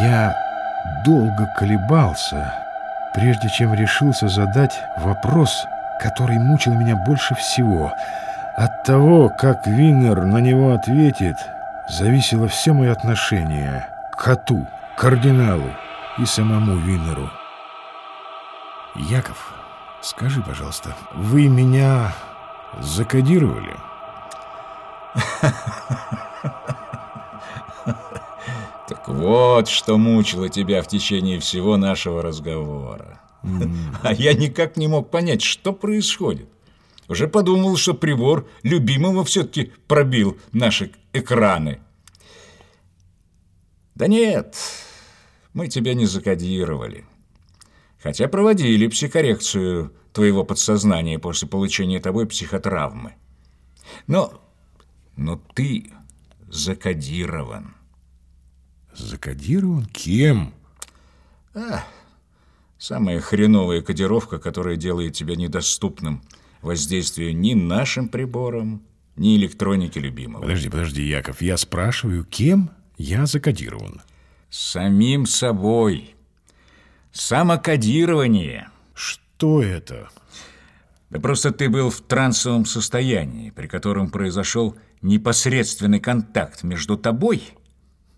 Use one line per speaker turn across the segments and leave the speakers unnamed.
Я долго колебался, прежде чем решился задать вопрос, который мучил меня больше всего. От того, как Виннер на него ответит, зависело все мое отношение к коту, кардиналу и самому Виннеру. Яков, скажи, пожалуйста, вы меня закодировали?
Вот, что мучило тебя в течение всего нашего разговора. А я никак не мог понять, что происходит. Уже подумал, что прибор любимого все-таки пробил наши экраны. Да нет, мы тебя не закодировали. Хотя проводили психорекцию твоего подсознания после получения тобой психотравмы. Но, но ты закодирован.
Закодирован? Кем?
А, самая хреновая кодировка, которая делает тебя недоступным воздействию ни нашим приборам, ни электронике любимого.
Подожди, подожди, Яков, я спрашиваю, кем я закодирован?
Самим собой. Самокодирование.
Что это?
Да просто ты был в трансовом состоянии, при котором произошел непосредственный контакт между тобой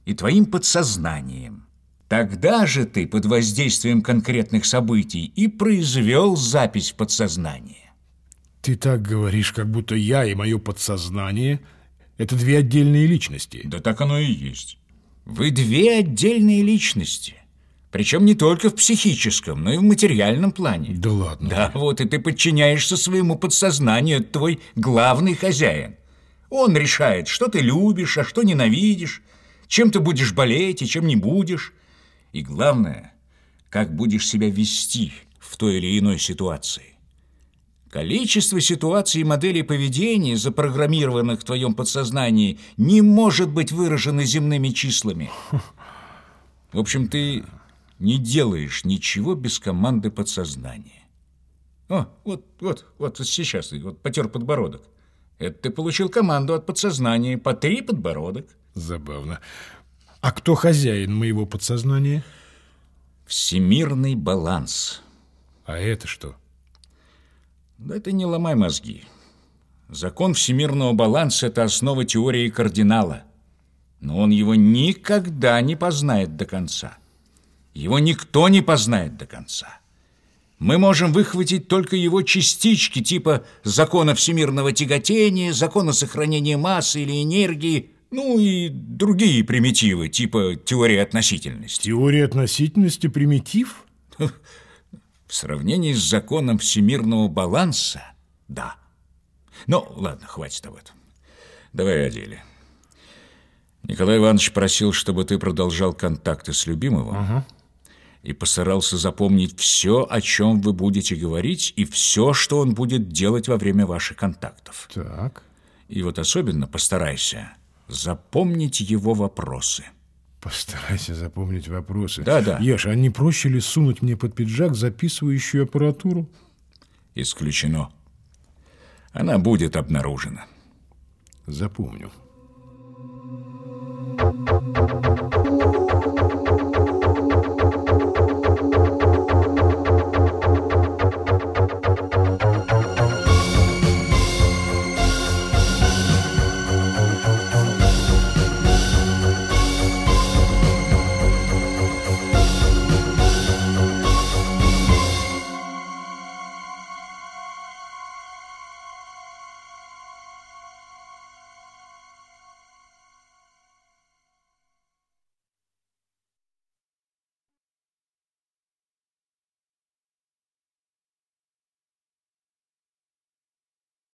и твоим подсознанием. Тогда же ты под воздействием конкретных событий и произвел запись в подсознание.
Ты так говоришь, как будто я и мое подсознание – это две отдельные личности.
Да так оно и есть. Вы две отдельные личности. Причем не только в психическом, но и в материальном плане.
Да ладно.
Да, вот и ты подчиняешься своему подсознанию, это твой главный хозяин. Он решает, что ты любишь, а что ненавидишь, чем ты будешь болеть и чем не будешь. И главное, как будешь себя вести в той или иной ситуации. Количество ситуаций и моделей поведения, запрограммированных в твоем подсознании, не может быть выражено земными числами. В общем, ты не делаешь ничего без команды подсознания. О, вот, вот, вот сейчас ты вот потер подбородок. Это ты получил команду от подсознания. по три подбородок.
Забавно. А кто хозяин моего подсознания?
Всемирный баланс.
А это что?
Да это не ломай мозги. Закон всемирного баланса – это основа теории кардинала. Но он его никогда не познает до конца. Его никто не познает до конца. Мы можем выхватить только его частички, типа закона всемирного тяготения, закона сохранения массы или энергии, ну и другие примитивы, типа теории относительности.
Теория относительности – примитив?
В сравнении с законом всемирного баланса – да. Ну, ладно, хватит об этом. Давай о деле. Николай Иванович просил, чтобы ты продолжал контакты с любимым. Ага и постарался запомнить все, о чем вы будете говорить, и все, что он будет делать во время ваших контактов.
Так.
И вот особенно постарайся запомнить его вопросы.
Постарайся запомнить вопросы.
Да, да.
Ешь, а не проще ли сунуть мне под пиджак записывающую аппаратуру?
Исключено. Она будет обнаружена.
Запомню. You.